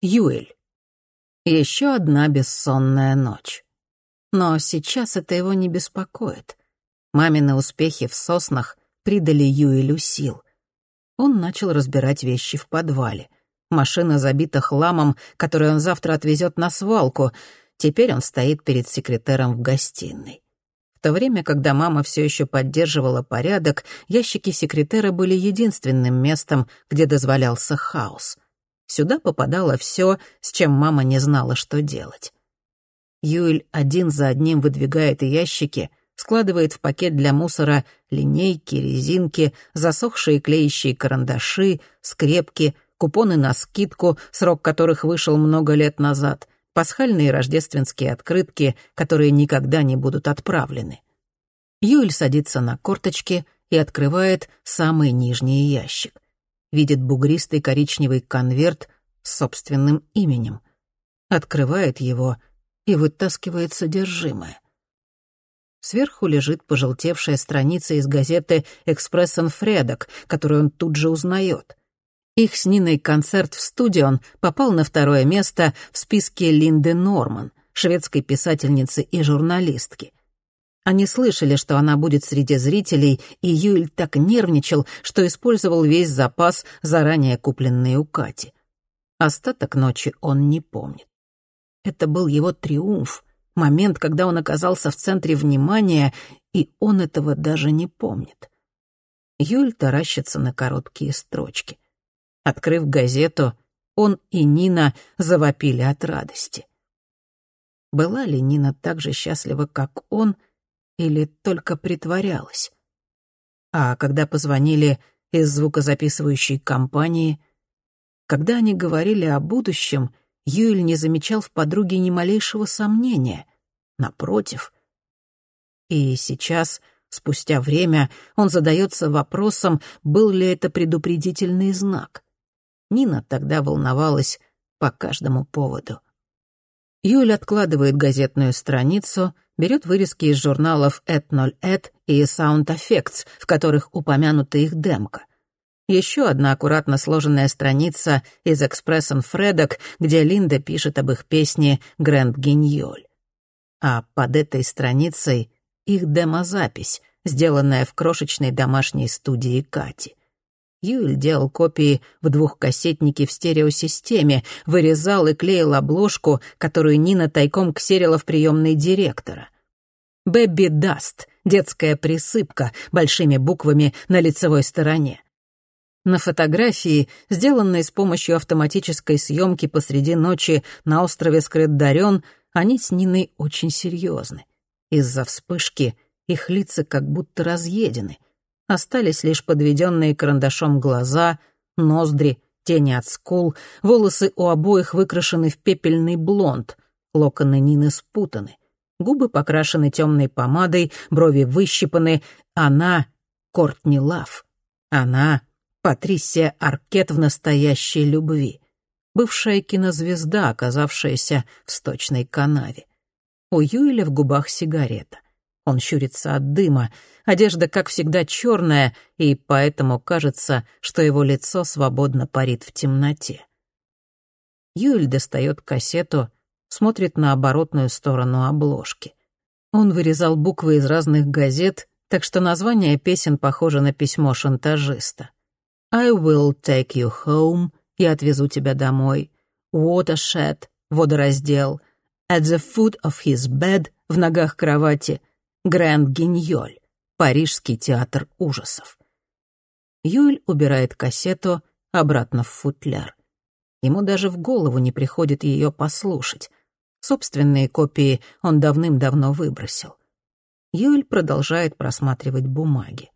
Юэль. Еще одна бессонная ночь. Но сейчас это его не беспокоит. Мамины успехи в соснах придали Юэлю сил. Он начал разбирать вещи в подвале. Машина забита хламом, который он завтра отвезет на свалку. Теперь он стоит перед секретером в гостиной. В то время, когда мама все еще поддерживала порядок, ящики секретера были единственным местом, где дозволялся хаос — Сюда попадало все, с чем мама не знала, что делать. Юэль один за одним выдвигает ящики, складывает в пакет для мусора линейки, резинки, засохшие клеящие карандаши, скрепки, купоны на скидку, срок которых вышел много лет назад, пасхальные рождественские открытки, которые никогда не будут отправлены. Юэль садится на корточки и открывает самый нижний ящик видит бугристый коричневый конверт с собственным именем. Открывает его и вытаскивает содержимое. Сверху лежит пожелтевшая страница из газеты «Экспрессен Фредок», которую он тут же узнает. Их с Ниной концерт в студион попал на второе место в списке Линды Норман, шведской писательницы и журналистки. Они слышали, что она будет среди зрителей, и Юль так нервничал, что использовал весь запас, заранее купленный у Кати. Остаток ночи он не помнит. Это был его триумф, момент, когда он оказался в центре внимания, и он этого даже не помнит. Юль таращится на короткие строчки. Открыв газету, он и Нина завопили от радости. Была ли Нина так же счастлива, как он — или только притворялась? А когда позвонили из звукозаписывающей компании, когда они говорили о будущем, Юэль не замечал в подруге ни малейшего сомнения. Напротив. И сейчас, спустя время, он задается вопросом, был ли это предупредительный знак. Нина тогда волновалась по каждому поводу. Юль откладывает газетную страницу — берет вырезки из журналов «Эт-0-Эт» и «Sound Effects», в которых упомянута их демка. Еще одна аккуратно сложенная страница из «Экспрессен Фредаг», где Линда пишет об их песне «Grand Guignol». А под этой страницей их демозапись, сделанная в крошечной домашней студии Кати. Юль делал копии в двухкассетнике в стереосистеме, вырезал и клеил обложку, которую Нина тайком ксерила в приемной директора. «Baby Dust» — детская присыпка большими буквами на лицевой стороне. На фотографии, сделанной с помощью автоматической съемки посреди ночи на острове Скреддарен, они с Ниной очень серьезны. Из-за вспышки их лица как будто разъедены — Остались лишь подведенные карандашом глаза, ноздри, тени от скул, волосы у обоих выкрашены в пепельный блонд, локоны Нины спутаны, губы покрашены темной помадой, брови выщипаны. Она — Кортни Лав. Она — Патрисия Аркет в настоящей любви. Бывшая кинозвезда, оказавшаяся в сточной канаве. У Юэля в губах сигарета. Он щурится от дыма. Одежда, как всегда, черная, и поэтому кажется, что его лицо свободно парит в темноте. Юль достает кассету, смотрит на оборотную сторону обложки. Он вырезал буквы из разных газет, так что название песен похоже на письмо шантажиста. «I will take you home» — «Я отвезу тебя домой», «Watershed» — «Водораздел», «At the foot of his bed» — «В ногах кровати», Гранд Гиньоль, Парижский театр ужасов. Юль убирает кассету обратно в футляр. Ему даже в голову не приходит ее послушать. Собственные копии он давным-давно выбросил. Юль продолжает просматривать бумаги.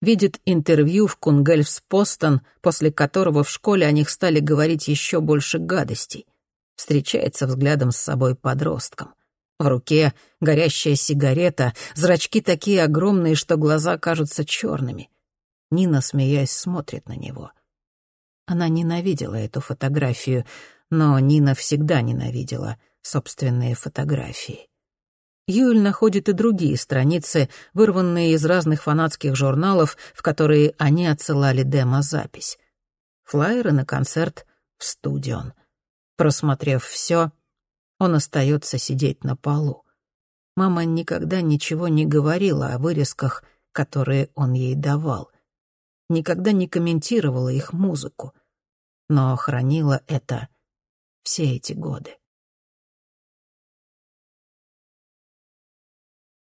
Видит интервью в Кунгельфс-Постон, после которого в школе о них стали говорить еще больше гадостей. Встречается взглядом с собой подростком. В руке горящая сигарета, зрачки такие огромные, что глаза кажутся черными. Нина, смеясь, смотрит на него. Она ненавидела эту фотографию, но Нина всегда ненавидела собственные фотографии. Юль находит и другие страницы, вырванные из разных фанатских журналов, в которые они отсылали демозапись. Флайеры на концерт в студион. Просмотрев все, он остается сидеть на полу. Мама никогда ничего не говорила о вырезках, которые он ей давал. Никогда не комментировала их музыку. Но хранила это все эти годы.